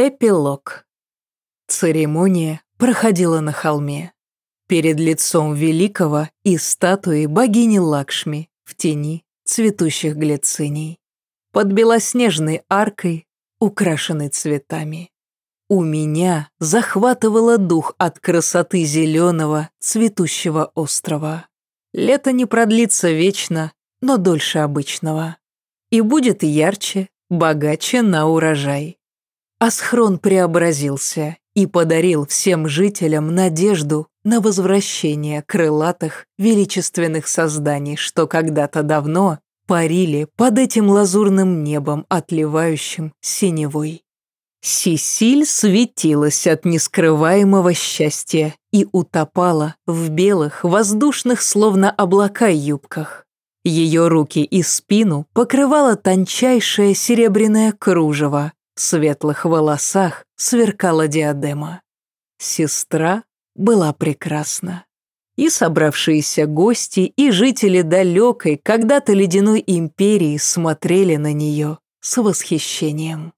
Эпилог. Церемония проходила на холме. Перед лицом великого и статуи богини Лакшми в тени цветущих глициний. Под белоснежной аркой, украшенной цветами. У меня захватывало дух от красоты зеленого цветущего острова. Лето не продлится вечно, но дольше обычного. И будет ярче, богаче на урожай. Асхрон преобразился и подарил всем жителям надежду на возвращение крылатых величественных созданий, что когда-то давно парили под этим лазурным небом, отливающим синевой. Сисиль светилась от нескрываемого счастья и утопала в белых, воздушных, словно облака, юбках. Ее руки и спину покрывало тончайшее серебряное кружево, светлых волосах сверкала диадема. Сестра была прекрасна. И собравшиеся гости, и жители далекой, когда-то ледяной империи смотрели на нее с восхищением.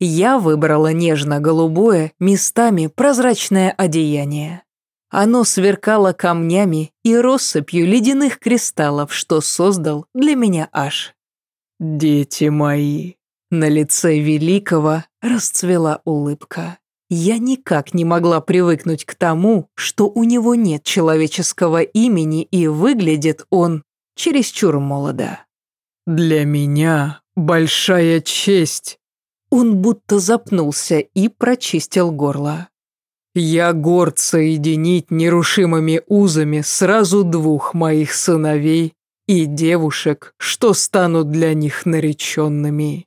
Я выбрала нежно-голубое, местами прозрачное одеяние. Оно сверкало камнями и россыпью ледяных кристаллов, что создал для меня аж. «Дети мои», на лице Великого расцвела улыбка. Я никак не могла привыкнуть к тому, что у него нет человеческого имени и выглядит он чересчур молодо. «Для меня большая честь». Он будто запнулся и прочистил горло. «Я горд соединить нерушимыми узами сразу двух моих сыновей и девушек, что станут для них нареченными».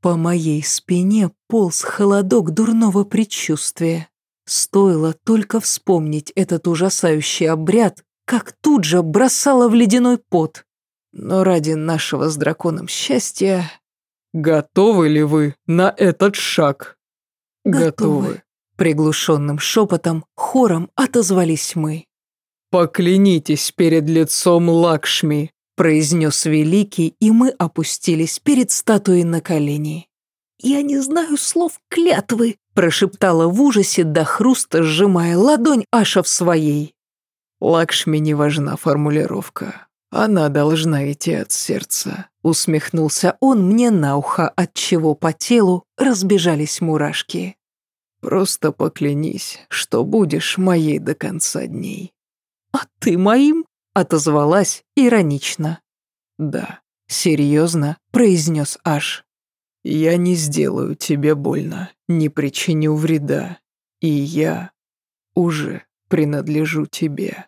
По моей спине полз холодок дурного предчувствия. Стоило только вспомнить этот ужасающий обряд, как тут же бросало в ледяной пот. Но ради нашего с драконом счастья... «Готовы ли вы на этот шаг?» «Готовы», — приглушенным шепотом хором отозвались мы. «Поклянитесь перед лицом Лакшми, произнес Великий, и мы опустились перед статуей на колени. «Я не знаю слов клятвы», – прошептала в ужасе до хруста, сжимая ладонь Аша в своей. «Лакшми не важна формулировка. Она должна идти от сердца», – усмехнулся он мне на ухо, от чего по телу разбежались мурашки. «Просто поклянись, что будешь моей до конца дней». «А ты моим?» Отозвалась иронично. «Да, серьезно», — произнес Аш. «Я не сделаю тебе больно, не причиню вреда, и я уже принадлежу тебе».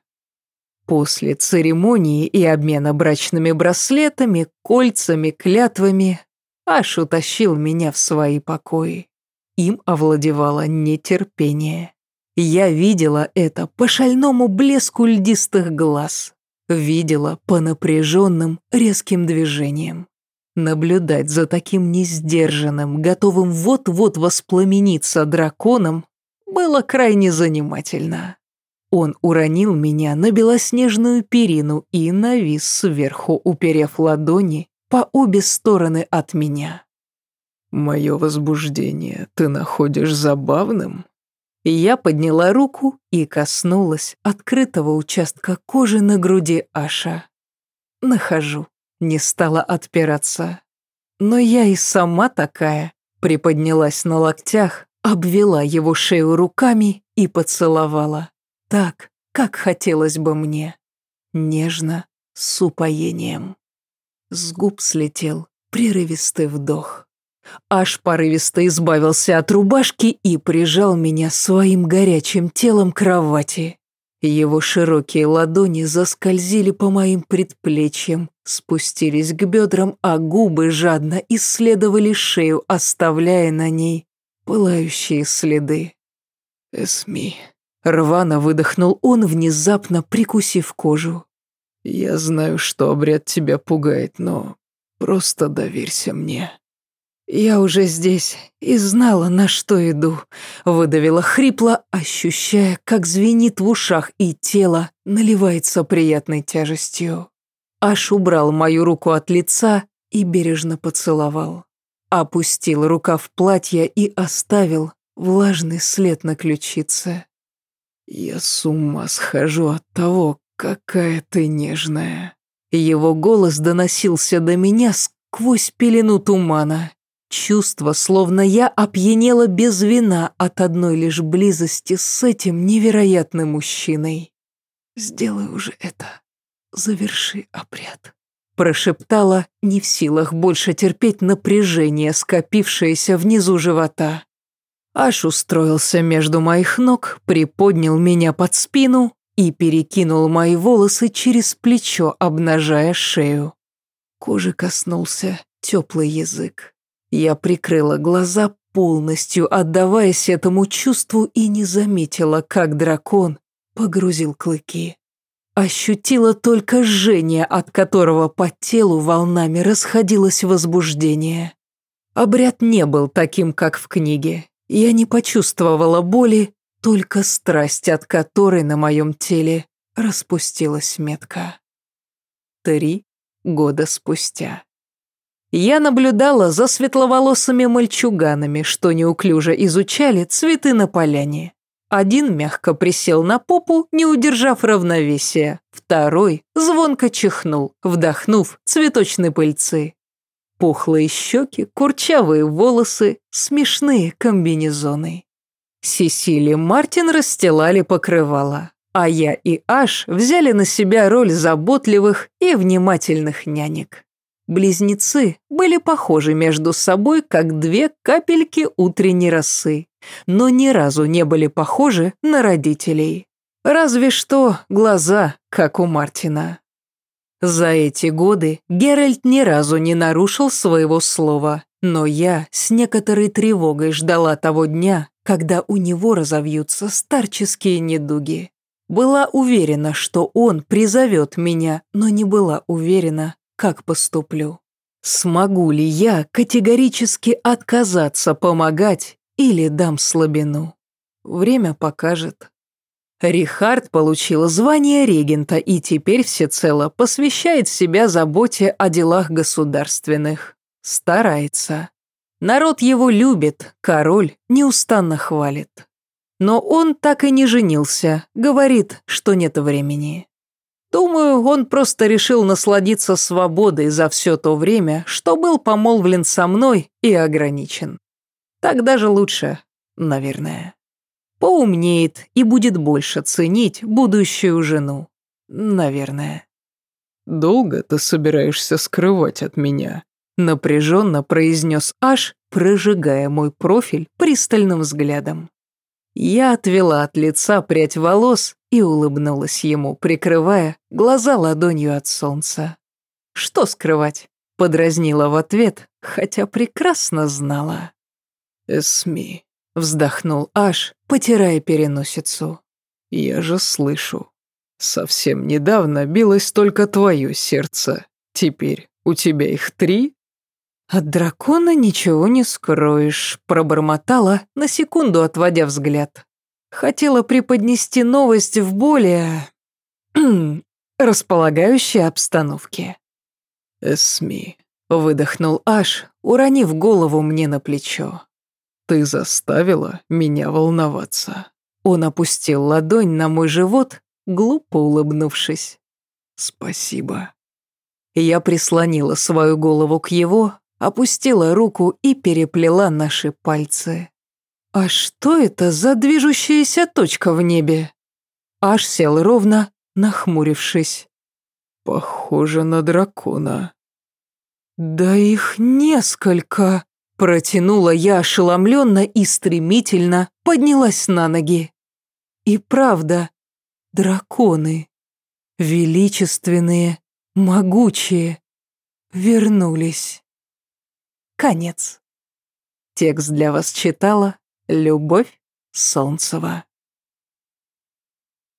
После церемонии и обмена брачными браслетами, кольцами, клятвами, Аш утащил меня в свои покои. Им овладевало нетерпение. Я видела это по шальному блеску льдистых глаз. Видела по напряженным, резким движениям. Наблюдать за таким несдержанным, готовым вот-вот воспламениться драконом было крайне занимательно. Он уронил меня на белоснежную перину и навис сверху, уперев ладони по обе стороны от меня. «Мое возбуждение ты находишь забавным?» Я подняла руку и коснулась открытого участка кожи на груди Аша. Нахожу, не стала отпираться. Но я и сама такая, приподнялась на локтях, обвела его шею руками и поцеловала. Так, как хотелось бы мне. Нежно, с упоением. С губ слетел прерывистый вдох. Аж порывисто избавился от рубашки и прижал меня своим горячим телом к кровати. Его широкие ладони заскользили по моим предплечьям, спустились к бедрам, а губы жадно исследовали шею, оставляя на ней пылающие следы. «Эсми», — рвано выдохнул он, внезапно прикусив кожу. «Я знаю, что обряд тебя пугает, но просто доверься мне». «Я уже здесь и знала, на что иду», — выдавила хрипло, ощущая, как звенит в ушах, и тело наливается приятной тяжестью. Аш убрал мою руку от лица и бережно поцеловал. опустил рукав платья и оставил влажный след на ключице. «Я с ума схожу от того, какая ты нежная». Его голос доносился до меня сквозь пелену тумана. Чувство, словно я опьянела без вина от одной лишь близости с этим невероятным мужчиной. «Сделай уже это. Заверши обряд», — прошептала, не в силах больше терпеть напряжение, скопившееся внизу живота. Аш устроился между моих ног, приподнял меня под спину и перекинул мои волосы через плечо, обнажая шею. Кожи коснулся теплый язык. Я прикрыла глаза, полностью отдаваясь этому чувству и не заметила, как дракон погрузил клыки. Ощутила только жжение, от которого по телу волнами расходилось возбуждение. Обряд не был таким, как в книге. Я не почувствовала боли, только страсть, от которой на моем теле распустилась метка. Три года спустя. Я наблюдала за светловолосыми мальчуганами, что неуклюже изучали цветы на поляне. Один мягко присел на попу, не удержав равновесия. Второй звонко чихнул, вдохнув цветочной пыльцы. Пухлые щеки, курчавые волосы, смешные комбинезоны. Сесили Мартин расстилали покрывало, а я и Аш взяли на себя роль заботливых и внимательных нянек. Близнецы были похожи между собой, как две капельки утренней росы, но ни разу не были похожи на родителей. Разве что глаза, как у Мартина. За эти годы Геральт ни разу не нарушил своего слова, но я с некоторой тревогой ждала того дня, когда у него разовьются старческие недуги. Была уверена, что он призовет меня, но не была уверена, как поступлю. Смогу ли я категорически отказаться помогать или дам слабину? Время покажет. Рихард получил звание регента и теперь всецело посвящает себя заботе о делах государственных. Старается. Народ его любит, король неустанно хвалит. Но он так и не женился, говорит, что нет времени. Думаю, он просто решил насладиться свободой за все то время, что был помолвлен со мной и ограничен. Так даже лучше, наверное. Поумнеет и будет больше ценить будущую жену. Наверное. «Долго ты собираешься скрывать от меня?» Напряженно произнес Аш, прожигая мой профиль пристальным взглядом. Я отвела от лица прядь волос и улыбнулась ему, прикрывая глаза ладонью от солнца. «Что скрывать?» — подразнила в ответ, хотя прекрасно знала. «Эсми», — вздохнул Аш, потирая переносицу. «Я же слышу. Совсем недавно билось только твое сердце. Теперь у тебя их три?» «От дракона ничего не скроешь», — пробормотала, на секунду отводя взгляд. Хотела преподнести новость в более... располагающей обстановке. «Эсми», — выдохнул Аш, уронив голову мне на плечо. «Ты заставила меня волноваться». Он опустил ладонь на мой живот, глупо улыбнувшись. «Спасибо». Я прислонила свою голову к его, опустила руку и переплела наши пальцы. «А что это за движущаяся точка в небе?» Аж сел ровно, нахмурившись. «Похоже на дракона». «Да их несколько!» Протянула я ошеломленно и стремительно поднялась на ноги. И правда, драконы, величественные, могучие, вернулись. Конец. Текст для вас читала Любовь Солнцева.